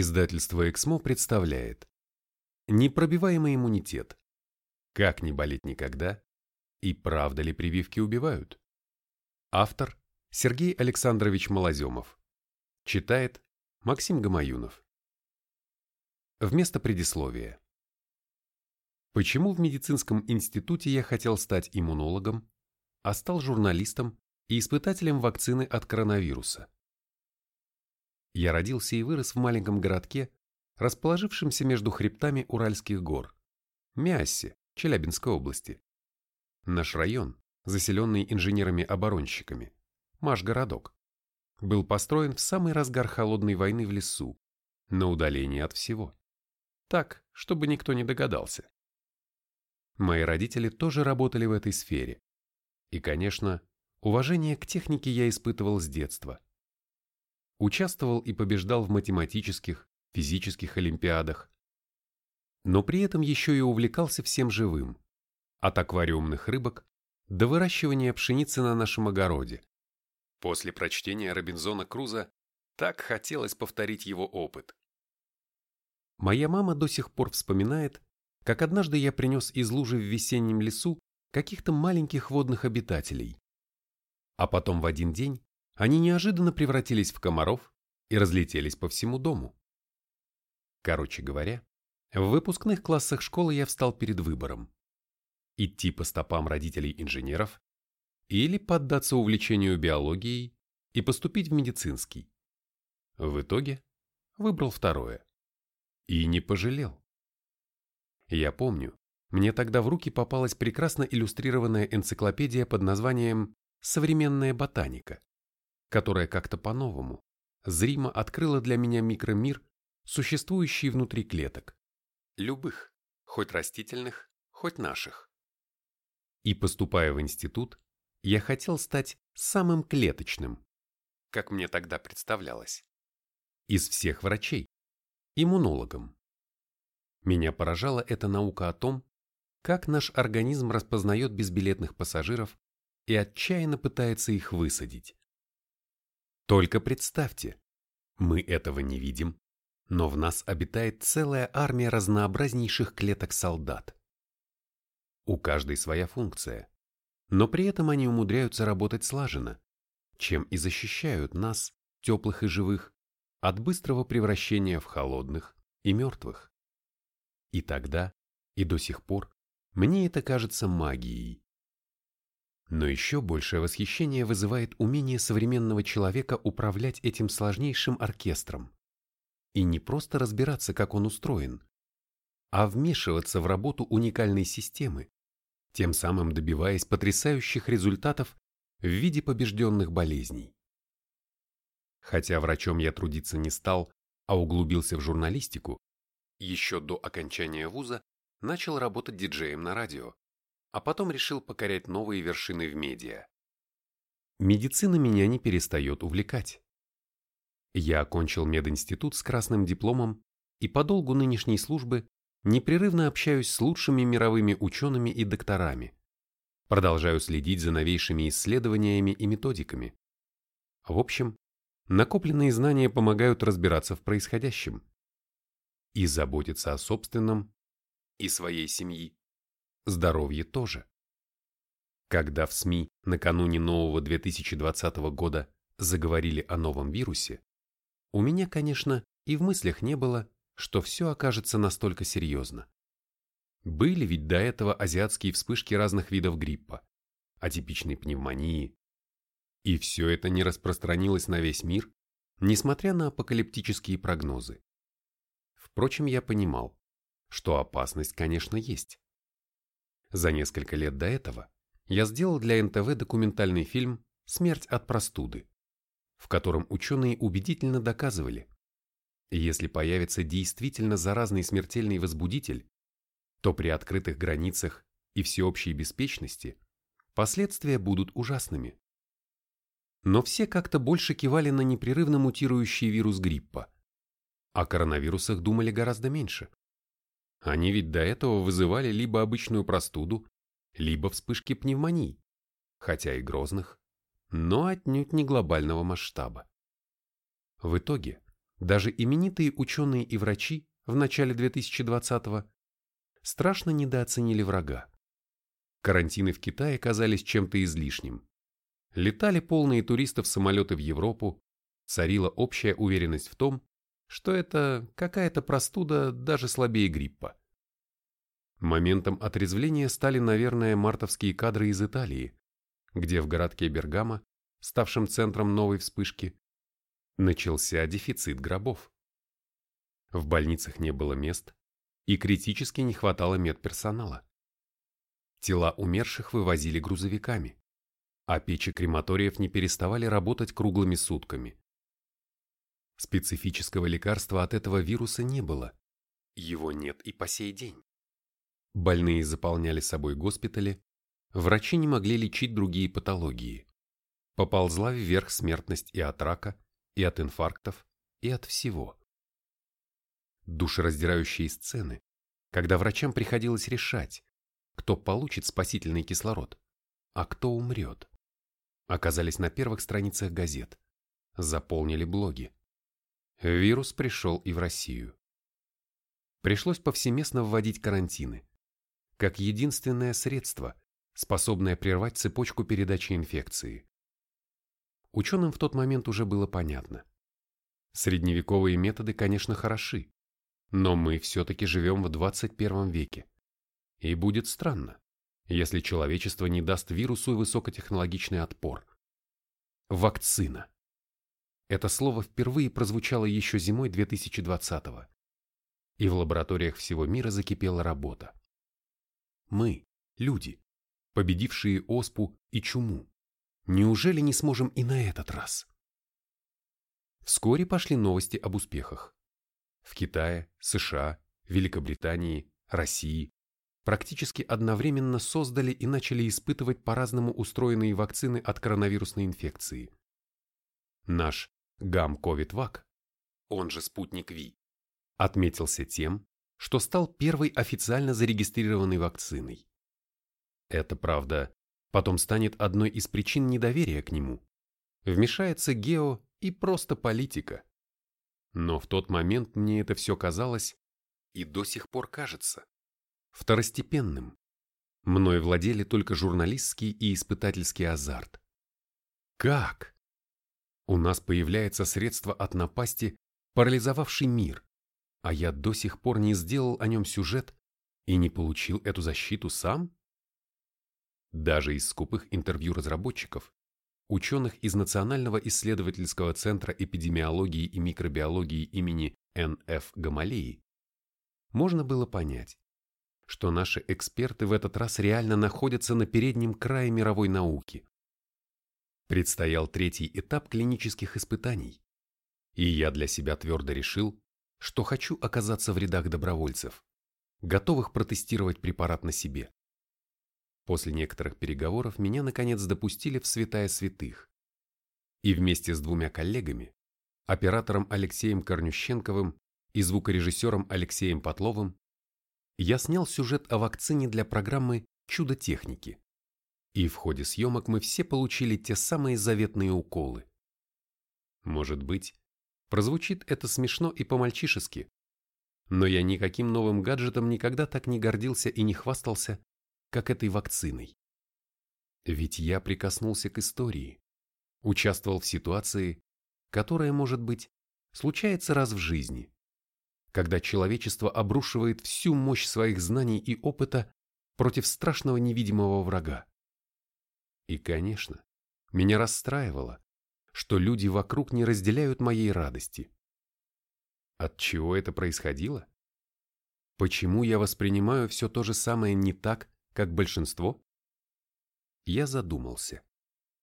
Издательство «Эксмо» представляет Непробиваемый иммунитет. Как не болеть никогда? И правда ли прививки убивают? Автор Сергей Александрович Малоземов. Читает Максим Гамаюнов. Вместо предисловия. Почему в медицинском институте я хотел стать иммунологом, а стал журналистом и испытателем вакцины от коронавируса? Я родился и вырос в маленьком городке, расположившемся между хребтами Уральских гор, Миассе, Челябинской области. Наш район, заселенный инженерами-оборонщиками, Маш-городок, был построен в самый разгар холодной войны в лесу, на удалении от всего. Так, чтобы никто не догадался. Мои родители тоже работали в этой сфере. И, конечно, уважение к технике я испытывал с детства. Участвовал и побеждал в математических, физических олимпиадах. Но при этом еще и увлекался всем живым. От аквариумных рыбок до выращивания пшеницы на нашем огороде. После прочтения Робинзона Круза так хотелось повторить его опыт. Моя мама до сих пор вспоминает, как однажды я принес из лужи в весеннем лесу каких-то маленьких водных обитателей. А потом в один день они неожиданно превратились в комаров и разлетелись по всему дому. Короче говоря, в выпускных классах школы я встал перед выбором. Идти по стопам родителей инженеров или поддаться увлечению биологией и поступить в медицинский. В итоге выбрал второе. И не пожалел. Я помню, мне тогда в руки попалась прекрасно иллюстрированная энциклопедия под названием «Современная ботаника» которая как-то по-новому, зримо открыла для меня микромир, существующий внутри клеток. Любых, хоть растительных, хоть наших. И поступая в институт, я хотел стать самым клеточным, как мне тогда представлялось, из всех врачей, иммунологом. Меня поражала эта наука о том, как наш организм распознает безбилетных пассажиров и отчаянно пытается их высадить. Только представьте, мы этого не видим, но в нас обитает целая армия разнообразнейших клеток солдат. У каждой своя функция, но при этом они умудряются работать слаженно, чем и защищают нас, теплых и живых, от быстрого превращения в холодных и мертвых. И тогда, и до сих пор, мне это кажется магией. Но еще большее восхищение вызывает умение современного человека управлять этим сложнейшим оркестром. И не просто разбираться, как он устроен, а вмешиваться в работу уникальной системы, тем самым добиваясь потрясающих результатов в виде побежденных болезней. Хотя врачом я трудиться не стал, а углубился в журналистику, еще до окончания вуза начал работать диджеем на радио а потом решил покорять новые вершины в медиа. Медицина меня не перестает увлекать. Я окончил мединститут с красным дипломом и по долгу нынешней службы непрерывно общаюсь с лучшими мировыми учеными и докторами. Продолжаю следить за новейшими исследованиями и методиками. В общем, накопленные знания помогают разбираться в происходящем и заботиться о собственном и своей семьи здоровье тоже. Когда в СМИ накануне нового 2020 года заговорили о новом вирусе, у меня, конечно, и в мыслях не было, что все окажется настолько серьезно. Были ведь до этого азиатские вспышки разных видов гриппа, атипичной пневмонии. И все это не распространилось на весь мир, несмотря на апокалиптические прогнозы. Впрочем, я понимал, что опасность, конечно, есть. За несколько лет до этого я сделал для НТВ документальный фильм «Смерть от простуды», в котором ученые убедительно доказывали, если появится действительно заразный смертельный возбудитель, то при открытых границах и всеобщей беспечности последствия будут ужасными. Но все как-то больше кивали на непрерывно мутирующий вирус гриппа, о коронавирусах думали гораздо меньше. Они ведь до этого вызывали либо обычную простуду, либо вспышки пневмонии, хотя и грозных, но отнюдь не глобального масштаба. В итоге даже именитые ученые и врачи в начале 2020-го страшно недооценили врага. Карантины в Китае казались чем-то излишним. Летали полные туристов самолеты в Европу, царила общая уверенность в том, что это какая-то простуда даже слабее гриппа. Моментом отрезвления стали, наверное, мартовские кадры из Италии, где в городке Бергамо, ставшем центром новой вспышки, начался дефицит гробов. В больницах не было мест, и критически не хватало медперсонала. Тела умерших вывозили грузовиками, а печи крематориев не переставали работать круглыми сутками. Специфического лекарства от этого вируса не было. Его нет и по сей день. Больные заполняли собой госпитали, врачи не могли лечить другие патологии. Поползла вверх смертность и от рака, и от инфарктов, и от всего. Душераздирающие сцены, когда врачам приходилось решать, кто получит спасительный кислород, а кто умрет, оказались на первых страницах газет, заполнили блоги. Вирус пришел и в Россию. Пришлось повсеместно вводить карантины, как единственное средство, способное прервать цепочку передачи инфекции. Ученым в тот момент уже было понятно. Средневековые методы, конечно, хороши, но мы все-таки живем в 21 веке. И будет странно, если человечество не даст вирусу высокотехнологичный отпор. Вакцина. Это слово впервые прозвучало еще зимой 2020-го. И в лабораториях всего мира закипела работа. Мы, люди, победившие оспу и чуму, неужели не сможем и на этот раз? Вскоре пошли новости об успехах. В Китае, США, Великобритании, России практически одновременно создали и начали испытывать по-разному устроенные вакцины от коронавирусной инфекции. Наш гам-ковид-вак, он же спутник Ви, отметился тем, что стал первой официально зарегистрированной вакциной. Это, правда, потом станет одной из причин недоверия к нему. Вмешается гео и просто политика. Но в тот момент мне это все казалось, и до сих пор кажется, второстепенным. Мной владели только журналистский и испытательский азарт. Как? У нас появляется средство от напасти, парализовавший мир, а я до сих пор не сделал о нем сюжет и не получил эту защиту сам? Даже из скупых интервью разработчиков, ученых из Национального исследовательского центра эпидемиологии и микробиологии имени Н.Ф. Гамалеи, можно было понять, что наши эксперты в этот раз реально находятся на переднем крае мировой науки. Предстоял третий этап клинических испытаний, и я для себя твердо решил, что хочу оказаться в рядах добровольцев, готовых протестировать препарат на себе. После некоторых переговоров меня наконец допустили в святая святых. И вместе с двумя коллегами, оператором Алексеем Корнющенковым и звукорежиссером Алексеем Потловым, я снял сюжет о вакцине для программы «Чудо техники». И в ходе съемок мы все получили те самые заветные уколы. Может быть, Прозвучит это смешно и по-мальчишески. Но я никаким новым гаджетом никогда так не гордился и не хвастался, как этой вакциной. Ведь я прикоснулся к истории, участвовал в ситуации, которая, может быть, случается раз в жизни, когда человечество обрушивает всю мощь своих знаний и опыта против страшного невидимого врага. И, конечно, меня расстраивало, что люди вокруг не разделяют моей радости. От чего это происходило? Почему я воспринимаю все то же самое не так, как большинство? Я задумался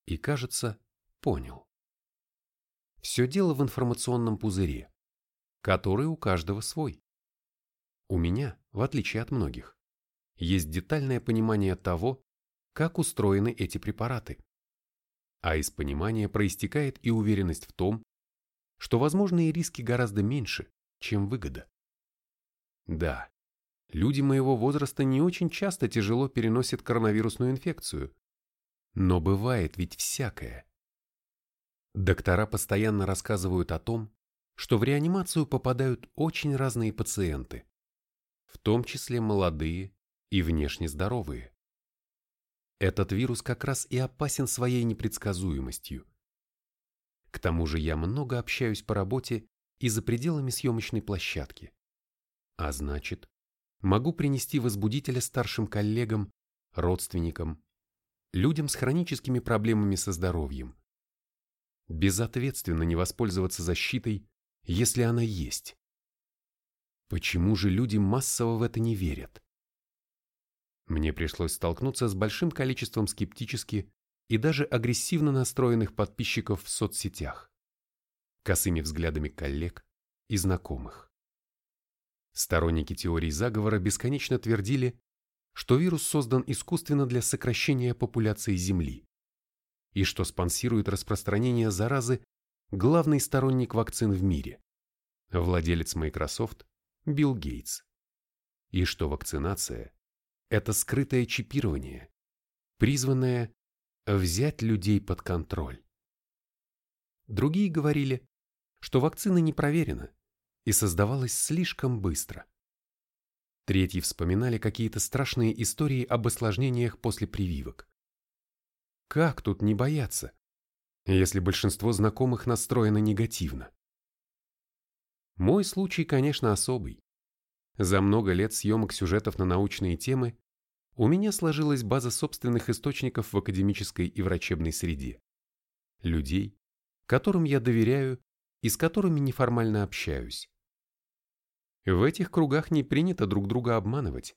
и, кажется, понял. Все дело в информационном пузыре, который у каждого свой. У меня, в отличие от многих, есть детальное понимание того, как устроены эти препараты а из понимания проистекает и уверенность в том, что возможные риски гораздо меньше, чем выгода. Да, люди моего возраста не очень часто тяжело переносят коронавирусную инфекцию, но бывает ведь всякое. Доктора постоянно рассказывают о том, что в реанимацию попадают очень разные пациенты, в том числе молодые и внешне здоровые. Этот вирус как раз и опасен своей непредсказуемостью. К тому же я много общаюсь по работе и за пределами съемочной площадки. А значит, могу принести возбудителя старшим коллегам, родственникам, людям с хроническими проблемами со здоровьем. Безответственно не воспользоваться защитой, если она есть. Почему же люди массово в это не верят? Мне пришлось столкнуться с большим количеством скептически и даже агрессивно настроенных подписчиков в соцсетях, косыми взглядами коллег и знакомых. Сторонники теории заговора бесконечно твердили, что вирус создан искусственно для сокращения популяции Земли и что спонсирует распространение заразы главный сторонник вакцин в мире, владелец Microsoft Билл Гейтс, и что вакцинация – это скрытое чипирование, призванное взять людей под контроль. Другие говорили, что вакцина не проверена и создавалась слишком быстро. Третьи вспоминали какие-то страшные истории об осложнениях после прививок. Как тут не бояться, если большинство знакомых настроено негативно? Мой случай, конечно, особый. За много лет съемок сюжетов на научные темы у меня сложилась база собственных источников в академической и врачебной среде. Людей, которым я доверяю и с которыми неформально общаюсь. В этих кругах не принято друг друга обманывать.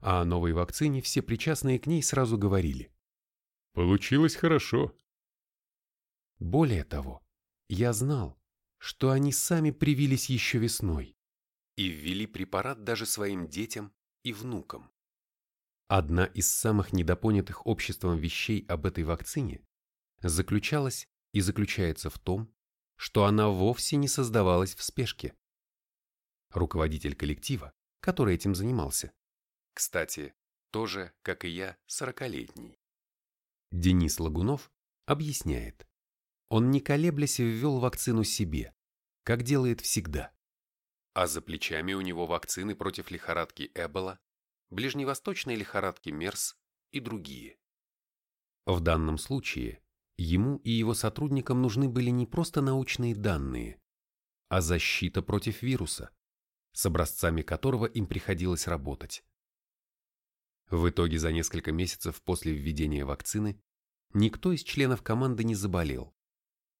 А о новой вакцине все причастные к ней сразу говорили. Получилось хорошо. Более того, я знал, что они сами привились еще весной и ввели препарат даже своим детям и внукам. Одна из самых недопонятых обществом вещей об этой вакцине заключалась и заключается в том, что она вовсе не создавалась в спешке. Руководитель коллектива, который этим занимался, кстати, тоже, как и я, сорокалетний, Денис Лагунов объясняет. Он не колеблясь ввел вакцину себе, как делает всегда. А за плечами у него вакцины против лихорадки Эбола, ближневосточной лихорадки МЕРС и другие. В данном случае ему и его сотрудникам нужны были не просто научные данные, а защита против вируса, с образцами которого им приходилось работать. В итоге за несколько месяцев после введения вакцины никто из членов команды не заболел,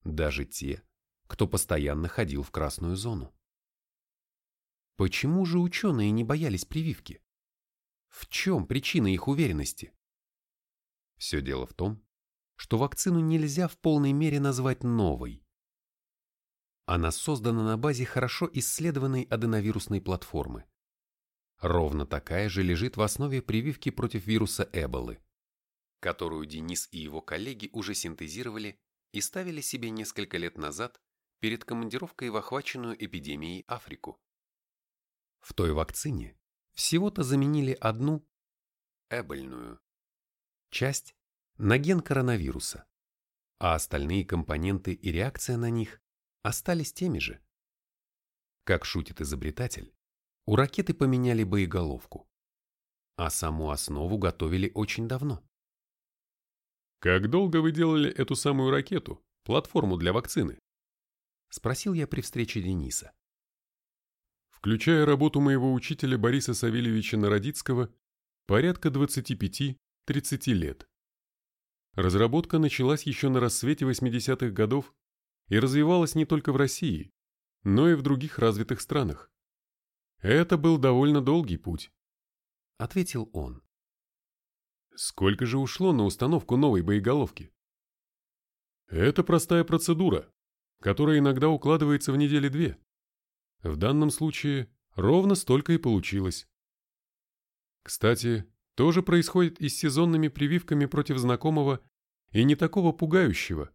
даже те, кто постоянно ходил в красную зону. Почему же ученые не боялись прививки? В чем причина их уверенности? Все дело в том, что вакцину нельзя в полной мере назвать новой. Она создана на базе хорошо исследованной аденовирусной платформы. Ровно такая же лежит в основе прививки против вируса Эболы, которую Денис и его коллеги уже синтезировали и ставили себе несколько лет назад перед командировкой в охваченную эпидемией Африку. В той вакцине всего-то заменили одну, эбольную, часть на ген коронавируса, а остальные компоненты и реакция на них остались теми же. Как шутит изобретатель, у ракеты поменяли боеголовку, а саму основу готовили очень давно. «Как долго вы делали эту самую ракету, платформу для вакцины?» Спросил я при встрече Дениса. Включая работу моего учителя Бориса Савельевича Народицкого, порядка 25-30 лет. Разработка началась еще на рассвете 80-х годов и развивалась не только в России, но и в других развитых странах. Это был довольно долгий путь. Ответил он. Сколько же ушло на установку новой боеголовки? Это простая процедура, которая иногда укладывается в недели две. В данном случае ровно столько и получилось. Кстати, тоже происходит и с сезонными прививками против знакомого и не такого пугающего.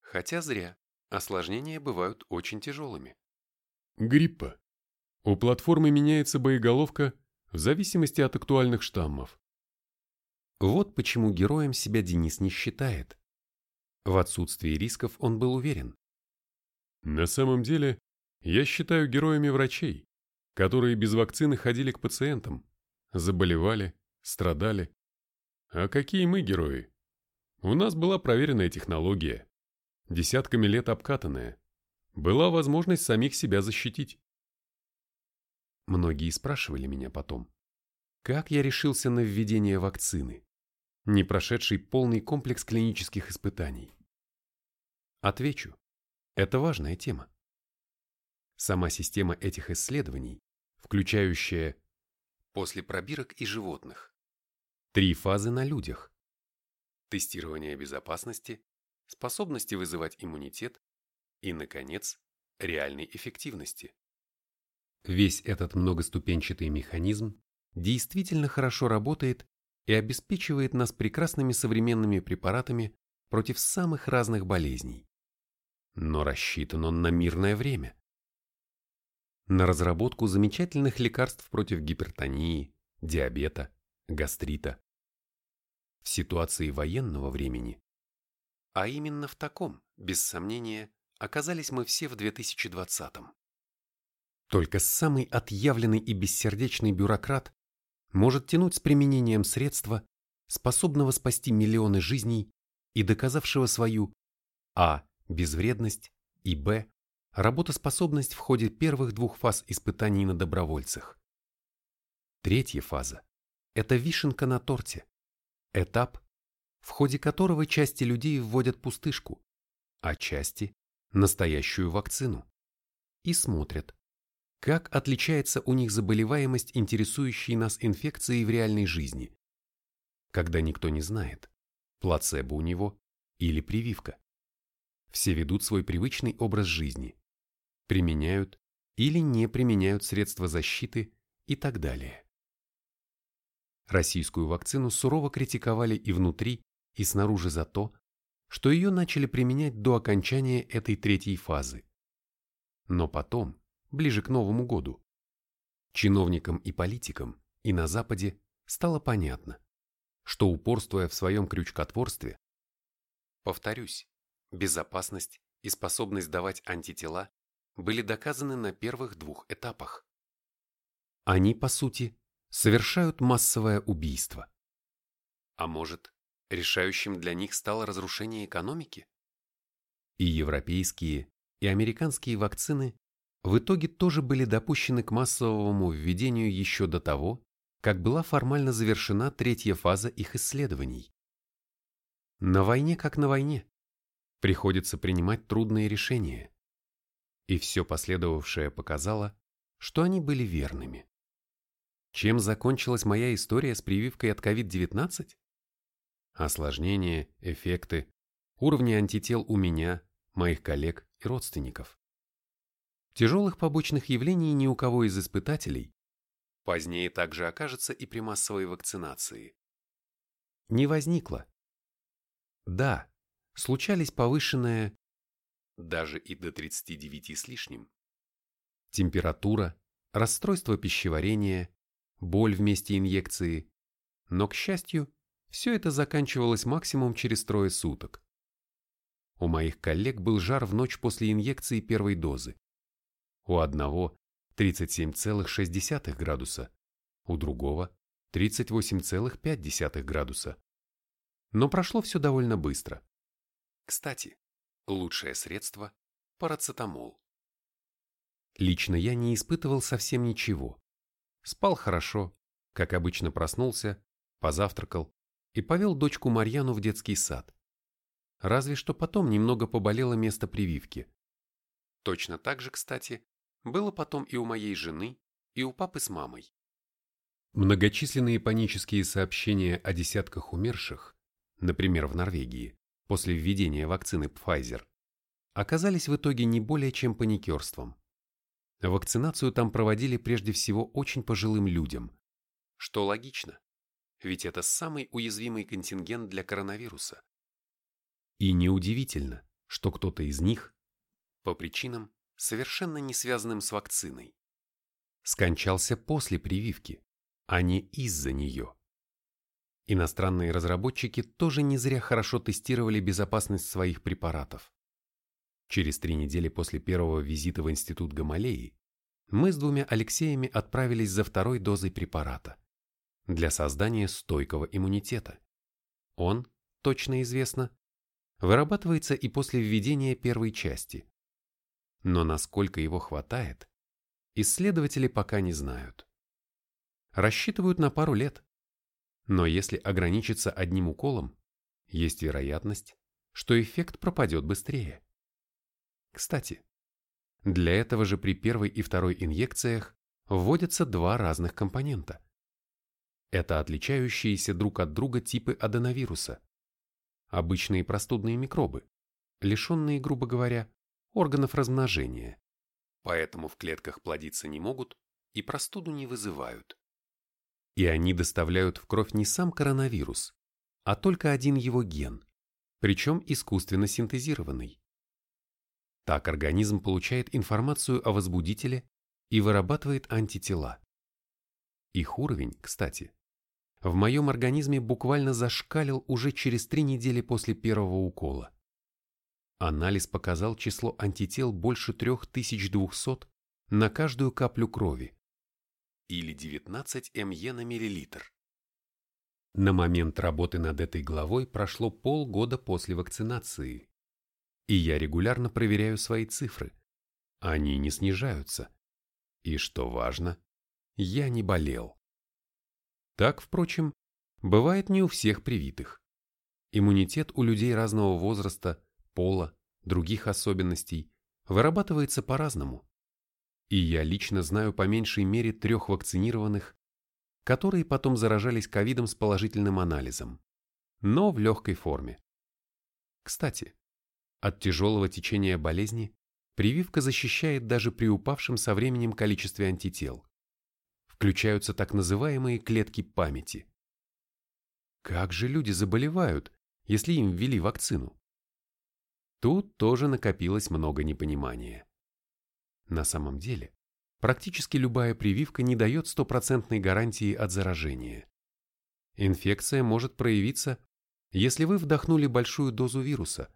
Хотя зря, осложнения бывают очень тяжелыми. Гриппа. У платформы меняется боеголовка в зависимости от актуальных штаммов. Вот почему героем себя Денис не считает. В отсутствии рисков он был уверен. На самом деле, я считаю героями врачей, которые без вакцины ходили к пациентам, заболевали, страдали. А какие мы герои? У нас была проверенная технология, десятками лет обкатанная. Была возможность самих себя защитить. Многие спрашивали меня потом, как я решился на введение вакцины, не прошедший полный комплекс клинических испытаний. Отвечу, это важная тема. Сама система этих исследований, включающая после пробирок и животных, три фазы на людях, тестирование безопасности, способности вызывать иммунитет и, наконец, реальной эффективности. Весь этот многоступенчатый механизм действительно хорошо работает и обеспечивает нас прекрасными современными препаратами против самых разных болезней. Но рассчитан он на мирное время. На разработку замечательных лекарств против гипертонии, диабета, гастрита. В ситуации военного времени, а именно в таком, без сомнения, оказались мы все в 2020-м. Только самый отъявленный и бессердечный бюрократ может тянуть с применением средства, способного спасти миллионы жизней и доказавшего свою а. безвредность и б. Работоспособность в ходе первых двух фаз испытаний на добровольцах. Третья фаза – это вишенка на торте, этап, в ходе которого части людей вводят пустышку, а части – настоящую вакцину, и смотрят, как отличается у них заболеваемость, интересующей нас инфекцией в реальной жизни? Когда никто не знает, плацебо у него или прививка. Все ведут свой привычный образ жизни, применяют или не применяют средства защиты и так далее. Российскую вакцину сурово критиковали и внутри, и снаружи за то, что ее начали применять до окончания этой третьей фазы. Но потом, ближе к Новому году. Чиновникам и политикам и на Западе стало понятно, что упорствуя в своем крючкотворстве, повторюсь, безопасность и способность давать антитела были доказаны на первых двух этапах. Они, по сути, совершают массовое убийство. А может, решающим для них стало разрушение экономики? И европейские, и американские вакцины в итоге тоже были допущены к массовому введению еще до того, как была формально завершена третья фаза их исследований. На войне как на войне. Приходится принимать трудные решения. И все последовавшее показало, что они были верными. Чем закончилась моя история с прививкой от COVID-19? Осложнения, эффекты, уровни антител у меня, моих коллег и родственников. Тяжелых побочных явлений ни у кого из испытателей, позднее также окажется и при массовой вакцинации, не возникло. Да, случались повышенные, даже и до 39 с лишним, температура, расстройство пищеварения, боль вместе инъекции, но, к счастью, все это заканчивалось максимум через трое суток. У моих коллег был жар в ночь после инъекции первой дозы. У одного 37,6 градуса, у другого 38,5 градуса. Но прошло все довольно быстро. Кстати, лучшее средство – парацетамол. Лично я не испытывал совсем ничего. Спал хорошо, как обычно проснулся, позавтракал и повел дочку Марьяну в детский сад. Разве что потом немного поболело место прививки. Точно так же, кстати, было потом и у моей жены, и у папы с мамой. Многочисленные панические сообщения о десятках умерших, например, в Норвегии, после введения вакцины Pfizer, оказались в итоге не более чем паникерством. Вакцинацию там проводили прежде всего очень пожилым людям, что логично, ведь это самый уязвимый контингент для коронавируса. И неудивительно, что кто-то из них, по причинам, совершенно не связанным с вакциной. Скончался после прививки, а не из-за нее. Иностранные разработчики тоже не зря хорошо тестировали безопасность своих препаратов. Через три недели после первого визита в институт Гамалеи мы с двумя Алексеями отправились за второй дозой препарата для создания стойкого иммунитета. Он, точно известно, вырабатывается и после введения первой части. Но насколько его хватает, исследователи пока не знают. Рассчитывают на пару лет. Но если ограничиться одним уколом, есть вероятность, что эффект пропадет быстрее. Кстати, для этого же при первой и второй инъекциях вводятся два разных компонента. Это отличающиеся друг от друга типы аденовируса. Обычные простудные микробы, лишенные, грубо говоря, органов размножения. Поэтому в клетках плодиться не могут и простуду не вызывают. И они доставляют в кровь не сам коронавирус, а только один его ген, причем искусственно синтезированный. Так организм получает информацию о возбудителе и вырабатывает антитела. Их уровень, кстати, в моем организме буквально зашкалил уже через три недели после первого укола. Анализ показал число антител больше 3200 на каждую каплю крови или 19 МЕ на миллилитр. На момент работы над этой главой прошло полгода после вакцинации. И я регулярно проверяю свои цифры. Они не снижаются. И что важно, я не болел. Так, впрочем, бывает не у всех привитых. Иммунитет у людей разного возраста, пола, других особенностей вырабатывается по-разному. И я лично знаю по меньшей мере трех вакцинированных, которые потом заражались ковидом с положительным анализом, но в легкой форме. Кстати, от тяжелого течения болезни прививка защищает даже при упавшем со временем количестве антител. Включаются так называемые клетки памяти. Как же люди заболевают, если им ввели вакцину? Тут тоже накопилось много непонимания. На самом деле, практически любая прививка не дает стопроцентной гарантии от заражения. Инфекция может проявиться, если вы вдохнули большую дозу вируса,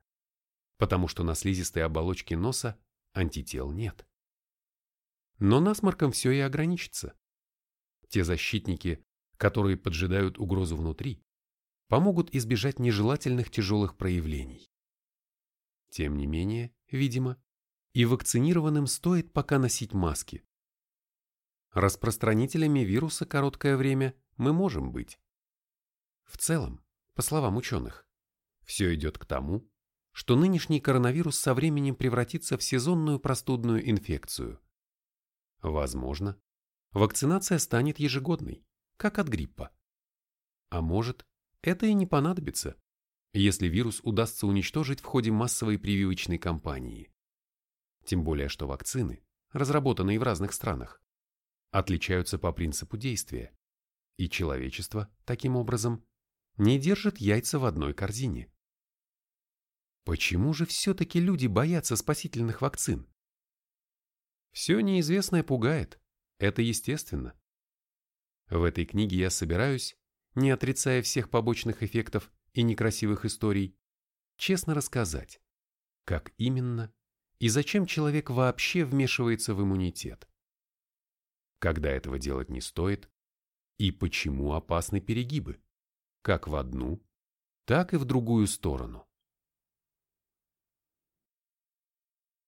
потому что на слизистой оболочке носа антител нет. Но насморком все и ограничится. Те защитники, которые поджидают угрозу внутри, помогут избежать нежелательных тяжелых проявлений. Тем не менее, видимо, и вакцинированным стоит пока носить маски. Распространителями вируса короткое время мы можем быть. В целом, по словам ученых, все идет к тому, что нынешний коронавирус со временем превратится в сезонную простудную инфекцию. Возможно, вакцинация станет ежегодной, как от гриппа. А может, это и не понадобится, если вирус удастся уничтожить в ходе массовой прививочной кампании. Тем более, что вакцины, разработанные в разных странах, отличаются по принципу действия, и человечество, таким образом, не держит яйца в одной корзине. Почему же все-таки люди боятся спасительных вакцин? Все неизвестное пугает, это естественно. В этой книге я собираюсь, не отрицая всех побочных эффектов и некрасивых историй, честно рассказать, как именно и зачем человек вообще вмешивается в иммунитет. Когда этого делать не стоит, и почему опасны перегибы, как в одну, так и в другую сторону.